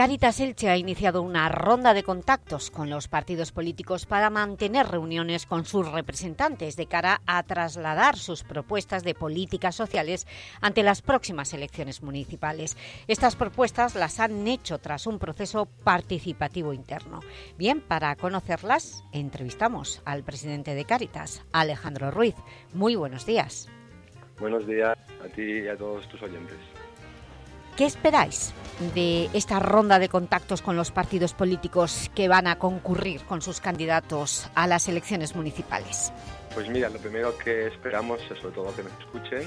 Caritas Elche ha iniciado una ronda de contactos con los partidos políticos para mantener reuniones con sus representantes de cara a trasladar sus propuestas de políticas sociales ante las próximas elecciones municipales. Estas propuestas las han hecho tras un proceso participativo interno. Bien, para conocerlas, entrevistamos al presidente de Caritas, Alejandro Ruiz. Muy buenos días. Buenos días a ti y a todos tus oyentes. ¿Qué esperáis de esta ronda de contactos con los partidos políticos que van a concurrir con sus candidatos a las elecciones municipales? Pues mira, lo primero que esperamos es sobre todo que nos escuchen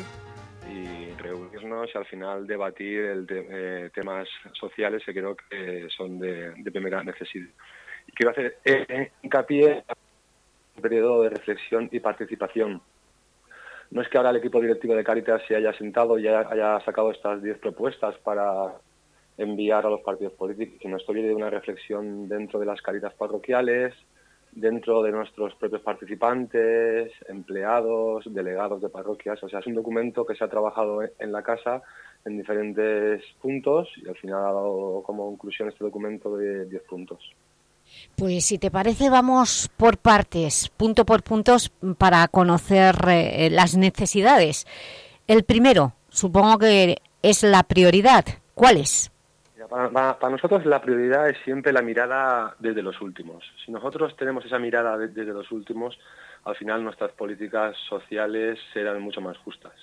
y reunirnos y al final debatir el eh, temas sociales que creo que son de, primera necesidad. Y quiero hacer eh, hincapié en un periodo de reflexión y participación no es que ahora el equipo directivo de Caritas se haya sentado y haya, sacado estas 10 propuestas para enviar a los partidos políticos, sino esto viene de una reflexión dentro de las Caritas parroquiales, dentro de nuestros propios participantes, empleados, delegados de parroquias. O sea, es un documento que se ha trabajado en la casa en diferentes puntos y al final ha dado como conclusión este documento de 10 puntos. Pues si te parece vamos por partes, punto por puntos, para conocer eh, las necesidades. El primero, supongo que es la prioridad. ¿Cuál es? Para, nosotros la prioridad es siempre la mirada desde los últimos. Si nosotros tenemos esa mirada desde los últimos, al final nuestras políticas sociales serán mucho más justas.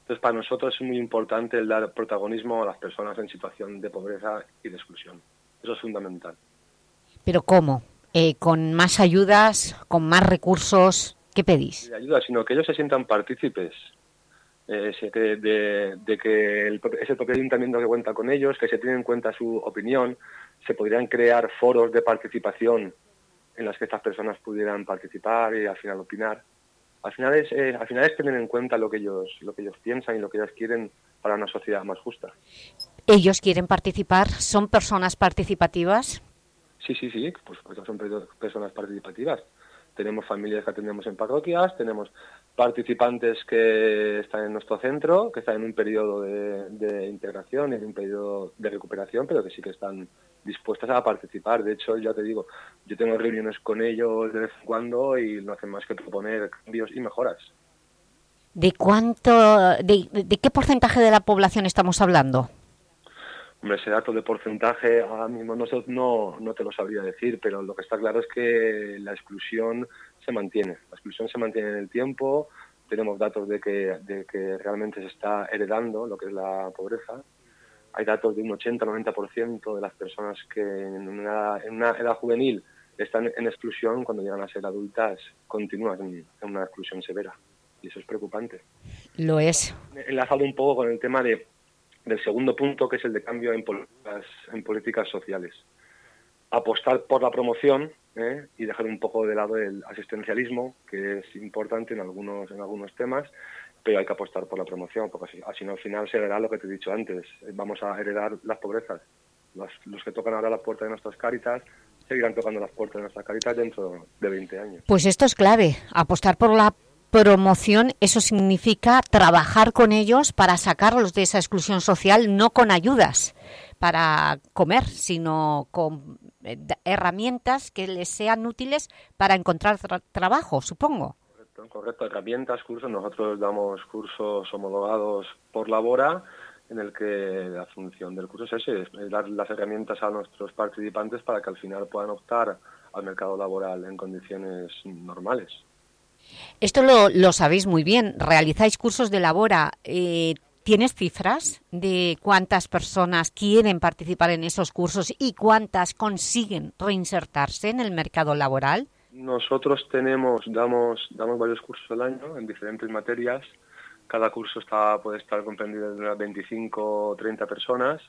Entonces, para nosotros es muy importante el dar protagonismo a las personas en situación de pobreza y de exclusión. Eso es fundamental. ¿Pero cómo? Eh, ¿Con más ayudas? ¿Con más recursos? ¿Qué pedís? De ayuda, sino que ellos se sientan partícipes eh, de, que es el propio ayuntamiento que cuenta con ellos, que se tiene en cuenta su opinión, se podrían crear foros de participación en las que estas personas pudieran participar y al final opinar. Al final es, eh, al final es tener en cuenta lo que ellos lo que ellos piensan y lo que ellos quieren para una sociedad más justa. ¿Ellos quieren participar? ¿Son personas participativas? Sí, sí, sí, pues, pues son personas participativas. Tenemos familias que atendemos en parroquias, tenemos participantes que están en nuestro centro, que están en un periodo de, integración, en un periodo de recuperación, pero que sí que están dispuestas a participar. De hecho, ya te digo, yo tengo reuniones con ellos de vez en cuando y no hacen más que proponer cambios y mejoras. ¿De cuánto, de qué porcentaje de la población estamos hablando? Hombre, ese dato de porcentaje ahora mismo no, no, no te lo sabría decir, pero lo que está claro es que la exclusión se mantiene. La exclusión se mantiene en el tiempo, tenemos datos de que, de que realmente se está heredando lo que es la pobreza. Hay datos de un 80-90% de las personas que en una, en una edad juvenil están en exclusión, cuando llegan a ser adultas continúan en, en una exclusión severa. Y eso es preocupante. Lo es. Enlazado un poco con el tema de del segundo punto, que es el de cambio en políticas, en políticas sociales. Apostar por la promoción ¿eh? y dejar un poco de lado el asistencialismo, que es importante en algunos, en algunos temas, pero hay que apostar por la promoción, porque así, no al final se heredará lo que te he dicho antes. Vamos a heredar las pobrezas. Los, los que tocan ahora las puertas de nuestras caritas seguirán tocando las puertas de nuestras caritas dentro de 20 años. Pues esto es clave, apostar por la promoción, eso significa trabajar con ellos para sacarlos de esa exclusión social, no con ayudas para comer, sino con eh, herramientas que les sean útiles para encontrar trabajo, supongo. Correcto, herramientas, cursos. Nosotros damos cursos homologados por Labora, en el que la función del curso es ese, es dar las herramientas a nuestros participantes para que al final puedan optar al mercado laboral en condiciones normales. Esto lo, sabéis muy bien, realizáis cursos de labora. Eh, ¿Tienes cifras de cuántas personas quieren participar en esos cursos y cuántas consiguen reinsertarse en el mercado laboral? Nosotros tenemos, damos, damos varios cursos al año en diferentes materias. Cada curso está, puede estar comprendido de unas 25 o 30 personas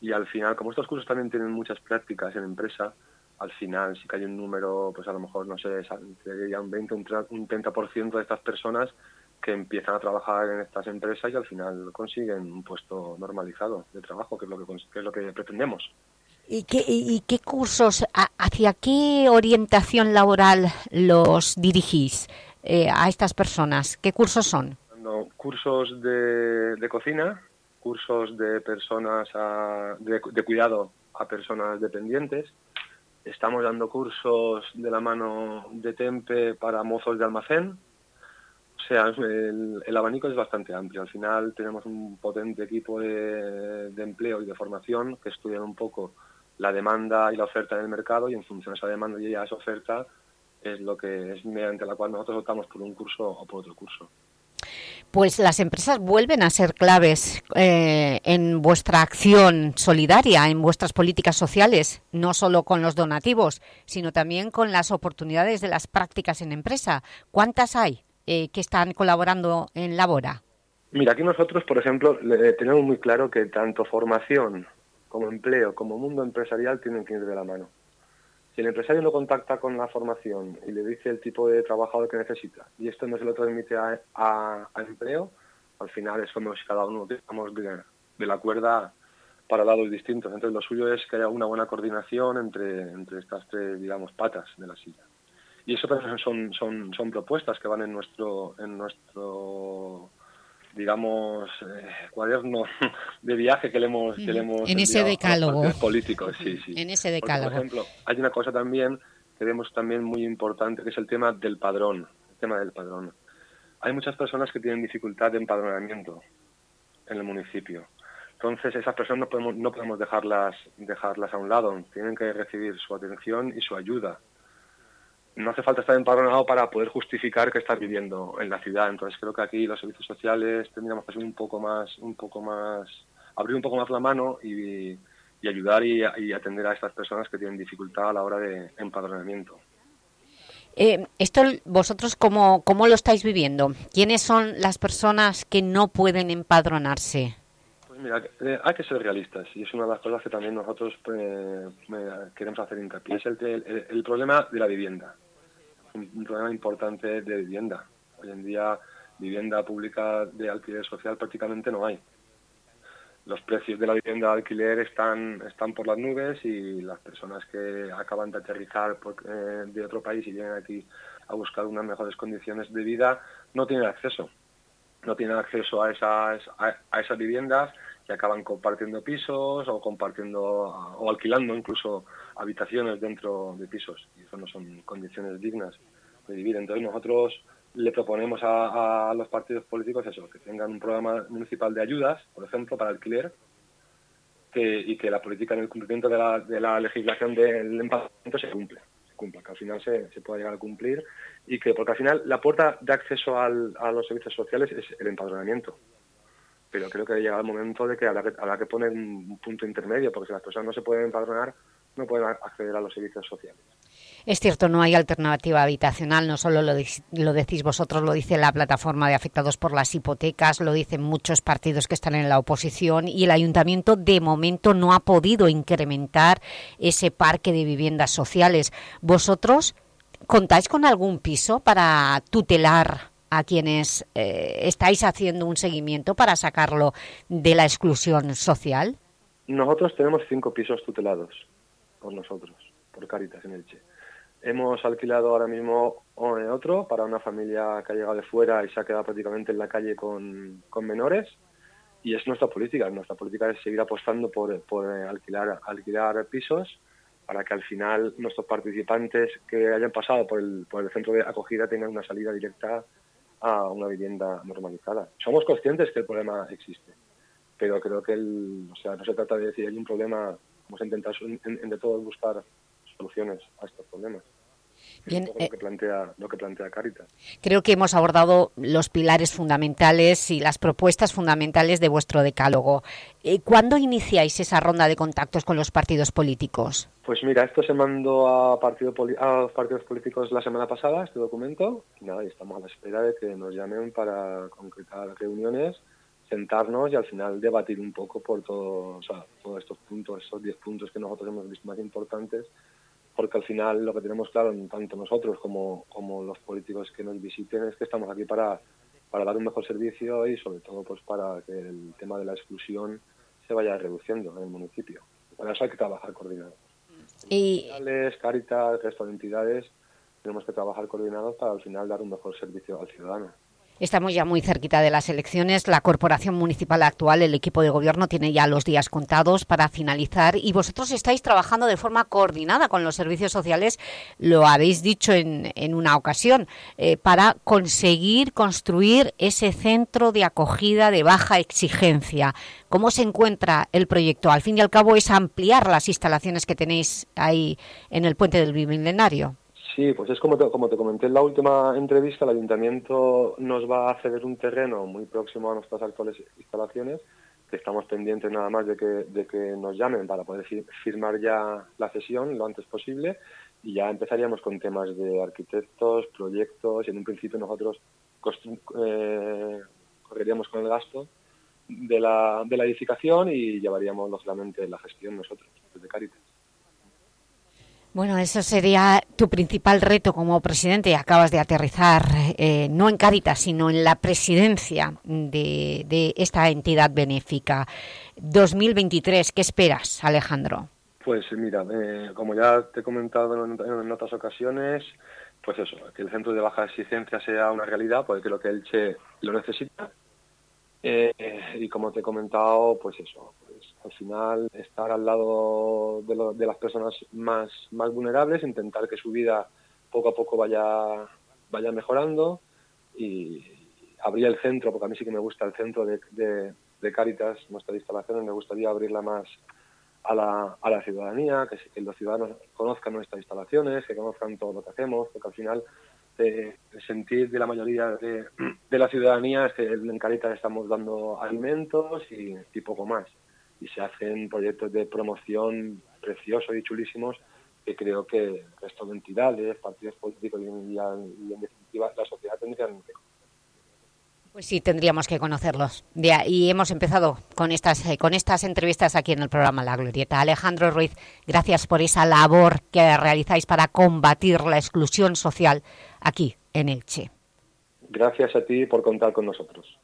y al final, como estos cursos también tienen muchas prácticas en empresa, al final sí que hay un número, pues a lo mejor, no sé, sería un 20, un 30% de estas personas que empiezan a trabajar en estas empresas y al final consiguen un puesto normalizado de trabajo, que es lo que, es lo que pretendemos. ¿Y qué, ¿Y qué cursos, hacia qué orientación laboral los dirigís eh, a estas personas? ¿Qué cursos son? cursos de, cocina, cursos de personas de, de cuidado a personas dependientes, Estamos dando cursos de la mano de Tempe para mozos de almacén. O sea, el, abanico es bastante amplio. Al final tenemos un potente equipo de, empleo y de formación que estudian un poco la demanda y la oferta en el mercado y en función de esa demanda y a esa oferta es lo que es mediante la cual nosotros optamos por un curso o por otro curso pues las empresas vuelven a ser claves eh, en vuestra acción solidaria, en vuestras políticas sociales, no solo con los donativos, sino también con las oportunidades de las prácticas en empresa. ¿Cuántas hay eh, que están colaborando en Labora? Mira, aquí nosotros, por ejemplo, tenemos muy claro que tanto formación como empleo, como mundo empresarial tienen que ir de la mano. Si el empresario no contacta con la formación y le dice el tipo de trabajador que necesita y esto no se lo transmite a, empleo, al final es como si cada uno digamos, de, la cuerda para lados distintos. Entonces lo suyo es que haya una buena coordinación entre, entre estas tres, digamos, patas de la silla. Y eso son, son, son propuestas que van en nuestro, en nuestro digamos, eh, cuaderno de viaje que le hemos, que le hemos en ese decálogo políticos, sí, sí. En ese decálogo. por ejemplo, hay una cosa también que vemos también muy importante, que es el tema del padrón, el tema del padrón. Hay muchas personas que tienen dificultad de empadronamiento en el municipio. Entonces, esas personas no podemos, no podemos dejarlas, dejarlas a un lado, tienen que recibir su atención y su ayuda no hace falta estar empadronado para poder justificar que estás viviendo en la ciudad. Entonces creo que aquí los servicios sociales tendríamos que ser un poco más, un poco más, abrir un poco más la mano y, ayudar y, atender a estas personas que tienen dificultad a la hora de empadronamiento. Eh, ¿Esto vosotros cómo, cómo lo estáis viviendo? ¿Quiénes son las personas que no pueden empadronarse? Pues mira, eh, hay que ser realistas y es una de las cosas que también nosotros pues, queremos hacer hincapié. Es el problema de la vivienda un, problema importante de vivienda. Hoy en día vivienda pública de alquiler social prácticamente no hay. Los precios de la vivienda de alquiler están, están por las nubes y las personas que acaban de aterrizar eh, de otro país y vienen aquí a buscar unas mejores condiciones de vida no tienen acceso. No tienen acceso a esas, a esas viviendas que acaban compartiendo pisos o compartiendo o alquilando incluso habitaciones dentro de pisos y eso no son condiciones dignas de vivir. Entonces nosotros le proponemos a, los partidos políticos eso, que tengan un programa municipal de ayudas, por ejemplo, para alquiler y que la política en el cumplimiento de la, de la legislación del empadronamiento se cumple, se cumpla, que al final se pueda llegar a cumplir y que, porque al final la puerta de acceso a los servicios sociales es el empadronamiento pero creo que llega el momento de que habrá que, habrá que poner un punto intermedio, porque si las personas no se pueden empadronar, no pueden acceder a los servicios sociales. Es cierto, no hay alternativa habitacional, no solo lo, lo, decís vosotros, lo dice la plataforma de afectados por las hipotecas, lo dicen muchos partidos que están en la oposición y el Ayuntamiento de momento no ha podido incrementar ese parque de viviendas sociales. ¿Vosotros contáis con algún piso para tutelar a quienes eh, estáis haciendo un seguimiento para sacarlo de la exclusión social? Nosotros tenemos cinco pisos tutelados por nosotros, por Caritas en Elche. Hemos alquilado ahora mismo otro para una familia que ha llegado de fuera y se ha quedado prácticamente en la calle con, menores y es nuestra política. Nuestra política es seguir apostando por, alquilar, alquilar pisos para que al final nuestros participantes que hayan pasado por el, por el centro de acogida tengan una salida directa a una vivienda normalizada. Somos conscientes que el problema existe, pero creo que el, o sea, no se trata de decir hay un problema, vamos a intentar entre todos buscar soluciones a estos problemas. Bien, lo, eh, que plantea, lo que plantea Caritas. Creo que hemos abordado los pilares fundamentales y las propuestas fundamentales de vuestro decálogo. Eh, ¿Cuándo iniciáis esa ronda de contactos con los partidos políticos? Pues mira, esto se mandó a, partido a los partidos políticos la semana pasada, este documento, y nada, y estamos a la espera de que nos llamen para concretar reuniones, sentarnos y al final debatir un poco por todo, todos estos puntos, esos 10 puntos que nosotros hemos visto más importantes porque al final lo que tenemos claro, tanto nosotros como, como los políticos que nos visiten, es que estamos aquí para, para dar un mejor servicio y sobre todo pues para que el tema de la exclusión se vaya reduciendo en el municipio. Para eso hay que trabajar coordinados. Y... Caritas, resto de entidades, tenemos que trabajar coordinados para al final dar un mejor servicio al ciudadano. Estamos ya muy cerquita de las elecciones. La corporación municipal actual, el equipo de gobierno, tiene ya los días contados para finalizar y vosotros estáis trabajando de forma coordinada con los servicios sociales, lo habéis dicho en, una ocasión, eh, para conseguir construir ese centro de acogida de baja exigencia. ¿Cómo se encuentra el proyecto? Al fin y al cabo es ampliar las instalaciones que tenéis ahí en el Puente del Bimilenario. Sí, pues es como te, como te comenté en la última entrevista, el ayuntamiento nos va a ceder un terreno muy próximo a nuestras actuales instalaciones, que estamos pendientes nada más de que, de que nos llamen para poder firmar ya la cesión lo antes posible y ya empezaríamos con temas de arquitectos, proyectos y en un principio nosotros eh, correríamos con el gasto de la, de la edificación y llevaríamos lógicamente la gestión nosotros desde Caritas. Bueno, eso sería tu principal reto como presidente. Acabas de aterrizar, eh, no en Cáritas, sino en la presidencia de, esta entidad benéfica. 2023, ¿qué esperas, Alejandro? Pues mira, eh, como ya te he comentado en, otras ocasiones, pues eso, que el centro de baja exigencia sea una realidad, porque creo que Elche lo necesita. Eh, y como te he comentado, pues eso, al final estar al lado de, las personas más, más vulnerables, intentar que su vida poco a poco vaya, vaya mejorando. Y abrir el centro, porque a mí sí que me gusta el centro de, de, de Cáritas, nuestras instalaciones, me gustaría abrirla más a la, a la ciudadanía, que, los ciudadanos conozcan nuestras instalaciones, que conozcan todo lo que hacemos, porque al final eh, el sentir de la mayoría de, de, la ciudadanía es que en Cáritas estamos dando alimentos y poco más y se hacen proyectos de promoción preciosos y chulísimos que creo que el resto de entidades, partidos políticos y, en definitiva la sociedad tendrían que pues sí, tendríamos que conocerlos. Y hemos empezado con estas, eh, con estas entrevistas aquí en el programa La Glorieta. Alejandro Ruiz, gracias por esa labor que realizáis para combatir la exclusión social aquí en Elche. Gracias a ti por contar con nosotros.